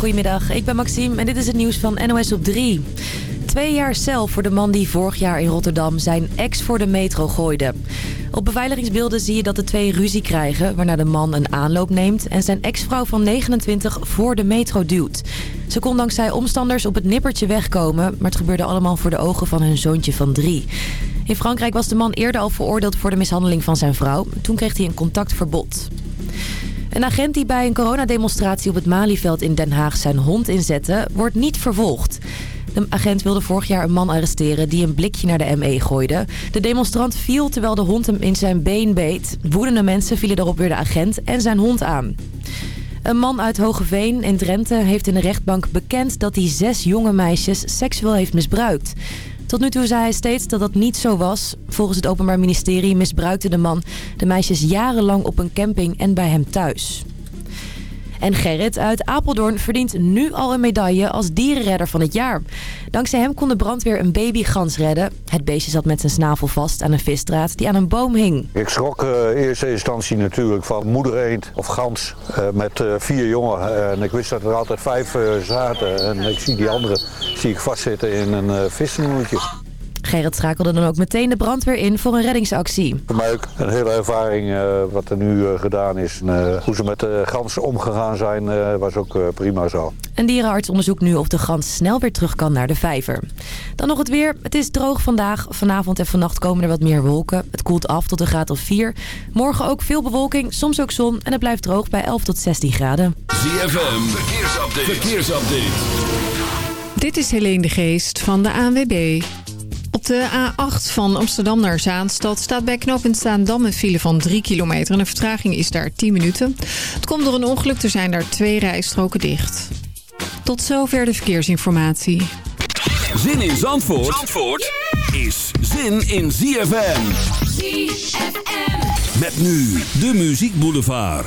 Goedemiddag, ik ben Maxime en dit is het nieuws van NOS op 3. Twee jaar cel voor de man die vorig jaar in Rotterdam zijn ex voor de metro gooide. Op beveiligingsbeelden zie je dat de twee ruzie krijgen... waarna de man een aanloop neemt en zijn ex-vrouw van 29 voor de metro duwt. Ze kon dankzij omstanders op het nippertje wegkomen... maar het gebeurde allemaal voor de ogen van hun zoontje van drie. In Frankrijk was de man eerder al veroordeeld voor de mishandeling van zijn vrouw. Toen kreeg hij een contactverbod. Een agent die bij een coronademonstratie op het Malieveld in Den Haag zijn hond inzette, wordt niet vervolgd. De agent wilde vorig jaar een man arresteren die een blikje naar de ME gooide. De demonstrant viel terwijl de hond hem in zijn been beet. Woedende mensen vielen daarop weer de agent en zijn hond aan. Een man uit Hogeveen in Drenthe heeft in de rechtbank bekend dat hij zes jonge meisjes seksueel heeft misbruikt. Tot nu toe zei hij steeds dat dat niet zo was. Volgens het Openbaar Ministerie misbruikte de man de meisjes jarenlang op een camping en bij hem thuis. En Gerrit uit Apeldoorn verdient nu al een medaille als dierenredder van het jaar. Dankzij hem kon de brandweer een babygans redden. Het beestje zat met zijn snavel vast aan een visstraat die aan een boom hing. Ik schrok uh, in eerste instantie natuurlijk van moeder eend of gans uh, met uh, vier jongen. En ik wist dat er altijd vijf zaten. En ik zie die andere zie ik vastzitten in een vissenoertje. Gerrit schakelde dan ook meteen de brandweer in voor een reddingsactie. Voor mij ook een hele ervaring uh, wat er nu uh, gedaan is. En, uh, hoe ze met de gans omgegaan zijn was ook prima zo. Een dierenarts onderzoekt nu of de gans snel weer terug kan naar de vijver. Dan nog het weer. Het is droog vandaag. Vanavond en vannacht komen er wat meer wolken. Het koelt af tot een graad of 4. Morgen ook veel bewolking, soms ook zon. En het blijft droog bij 11 tot 16 graden. ZFM, verkeersupdate. verkeersupdate. Dit is Helene de Geest van de ANWB. Op de A8 van Amsterdam naar Zaanstad staat bij knooppunt Staandam een file van 3 kilometer. En de vertraging is daar 10 minuten. Het komt door een ongeluk, er zijn daar twee rijstroken dicht. Tot zover de verkeersinformatie. Zin in Zandvoort, Zandvoort is zin in ZFM. ZFM. Met nu de Muziek Boulevard.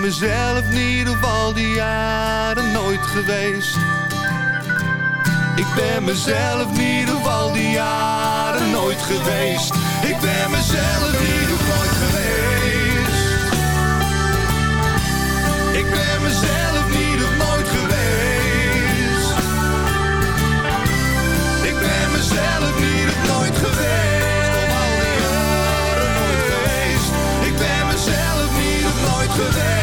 Ben mezelf niet op al die jaren nooit geweest. Ik ben mezelf niet op al die jaren nooit geweest. Ik ben mezelf niet op nooit geweest. Ik ben mezelf niet op nooit geweest. Ik ben mezelf niet op nooit geweest.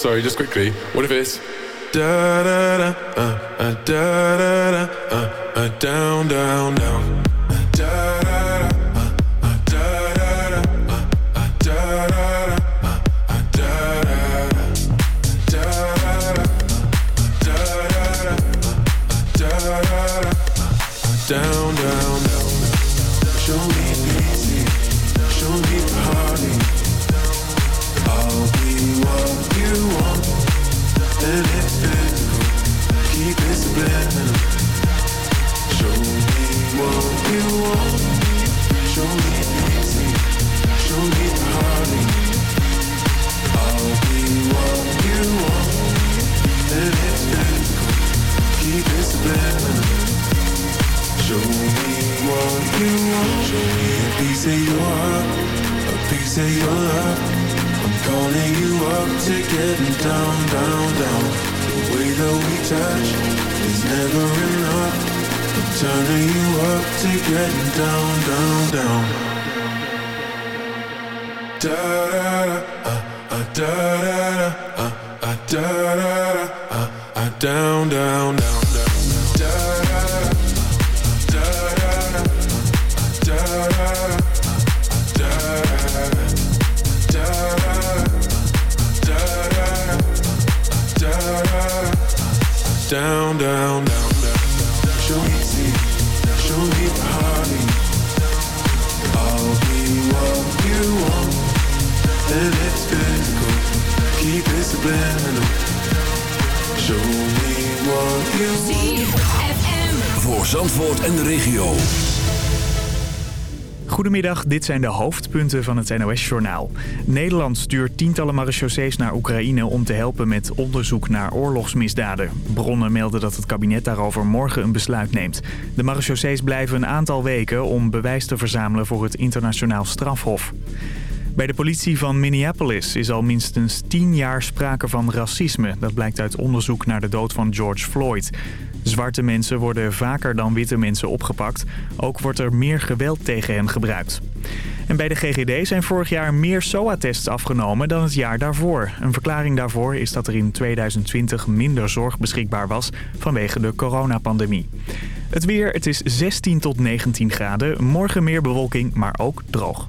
Sorry, just quickly. What if it's da da da uh, uh, da da da uh, uh, down down down. Uh, da da da uh, uh, da da da physical keep it subliminal show me what you want. Show me show me I'll be what you want keep it subliminal show me what you want show me a piece of your heart a piece of your love calling you up to getting down, down, down. The way that we touch is never enough. I'm turning you up to getting down, down, down. Da da da, uh, da da da, da da da, down, down. Zandvoort en de regio. Goedemiddag, dit zijn de hoofdpunten van het NOS-journaal. Nederland stuurt tientallen marechaussees naar Oekraïne om te helpen met onderzoek naar oorlogsmisdaden. Bronnen melden dat het kabinet daarover morgen een besluit neemt. De marechaussees blijven een aantal weken om bewijs te verzamelen voor het internationaal strafhof. Bij de politie van Minneapolis is al minstens tien jaar sprake van racisme. Dat blijkt uit onderzoek naar de dood van George Floyd. Zwarte mensen worden vaker dan witte mensen opgepakt. Ook wordt er meer geweld tegen hen gebruikt. En bij de GGD zijn vorig jaar meer SOA-tests afgenomen dan het jaar daarvoor. Een verklaring daarvoor is dat er in 2020 minder zorg beschikbaar was vanwege de coronapandemie. Het weer, het is 16 tot 19 graden. Morgen meer bewolking, maar ook droog.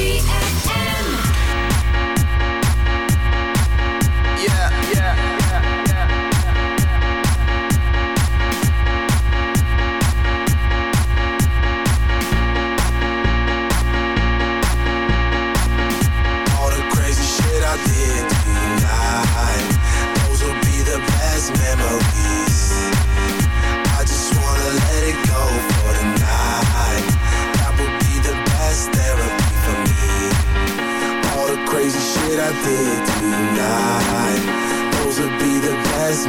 G-A-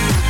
you.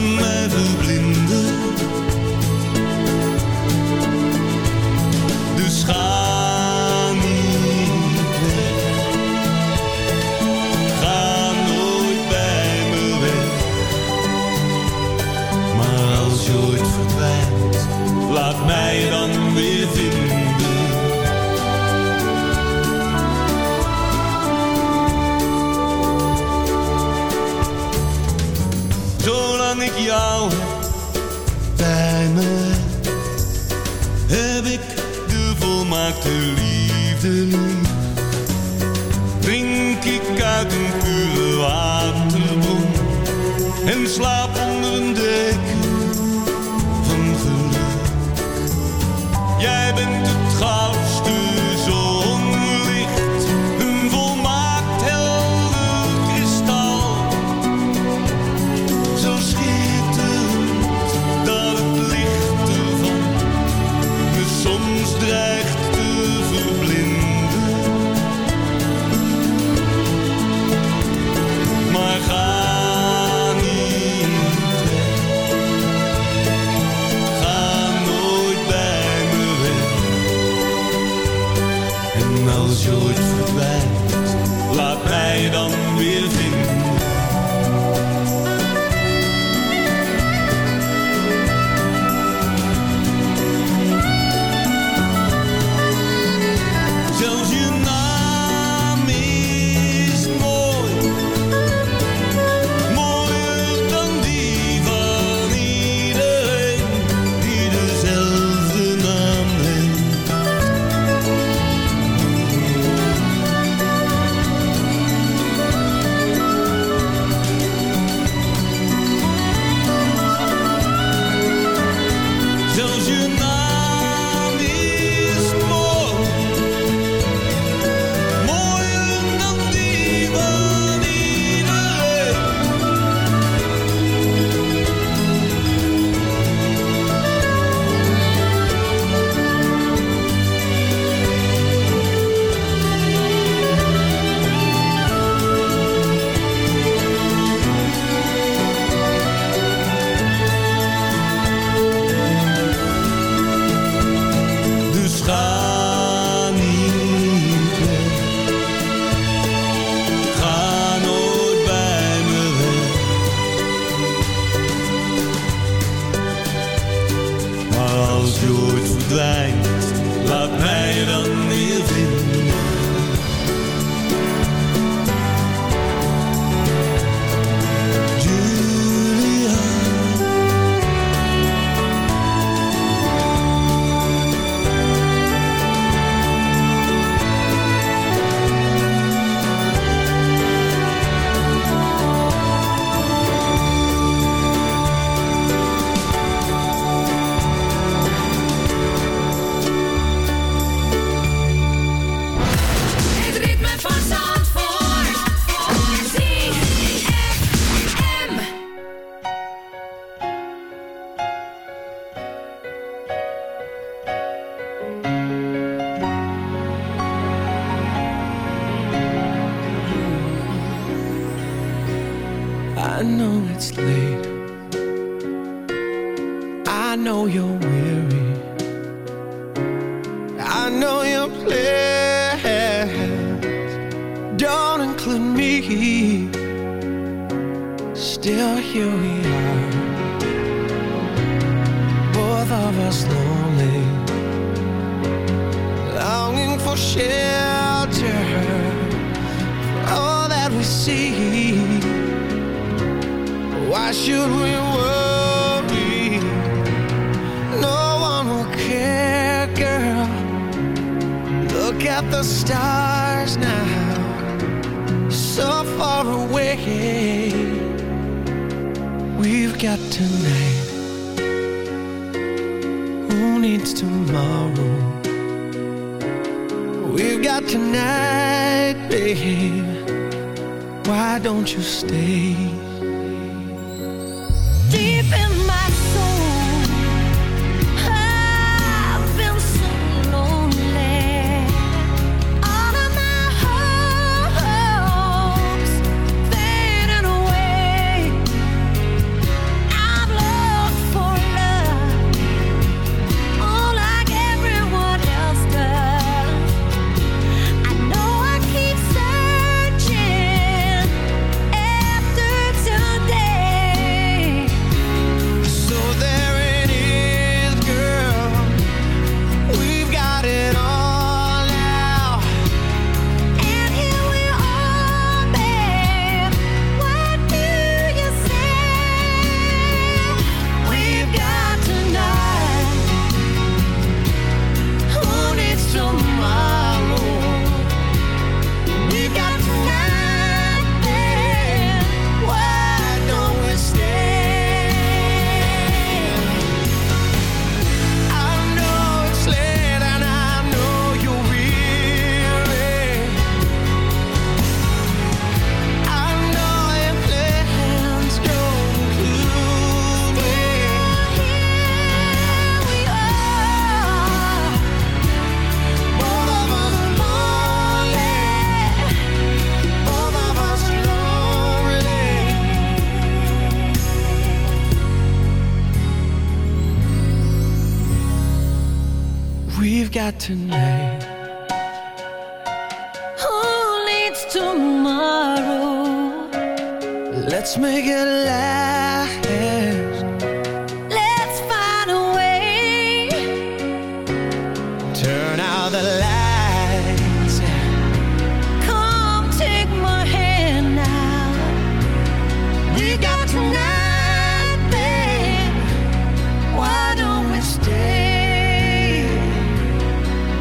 ogen mij verblinden. Dus ga. liefde drink ik uit een pure waterbron en slaap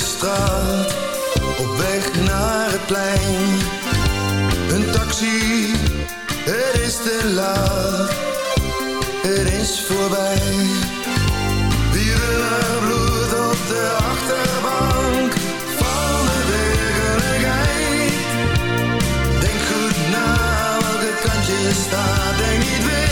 straat, op weg naar het plein. Een taxi, het is te laat, het is voorbij. Dierenbloed bloed op de achterbank. Denk goed na welke kant je staat denk niet weer.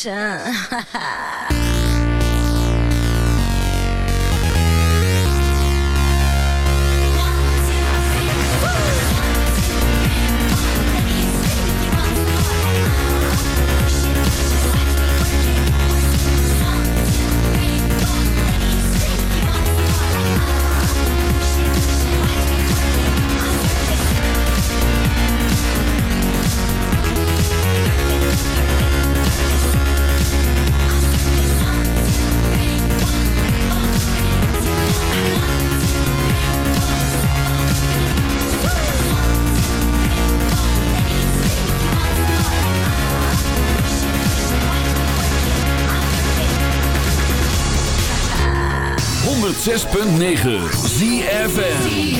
神，哈哈。106.9 ZFN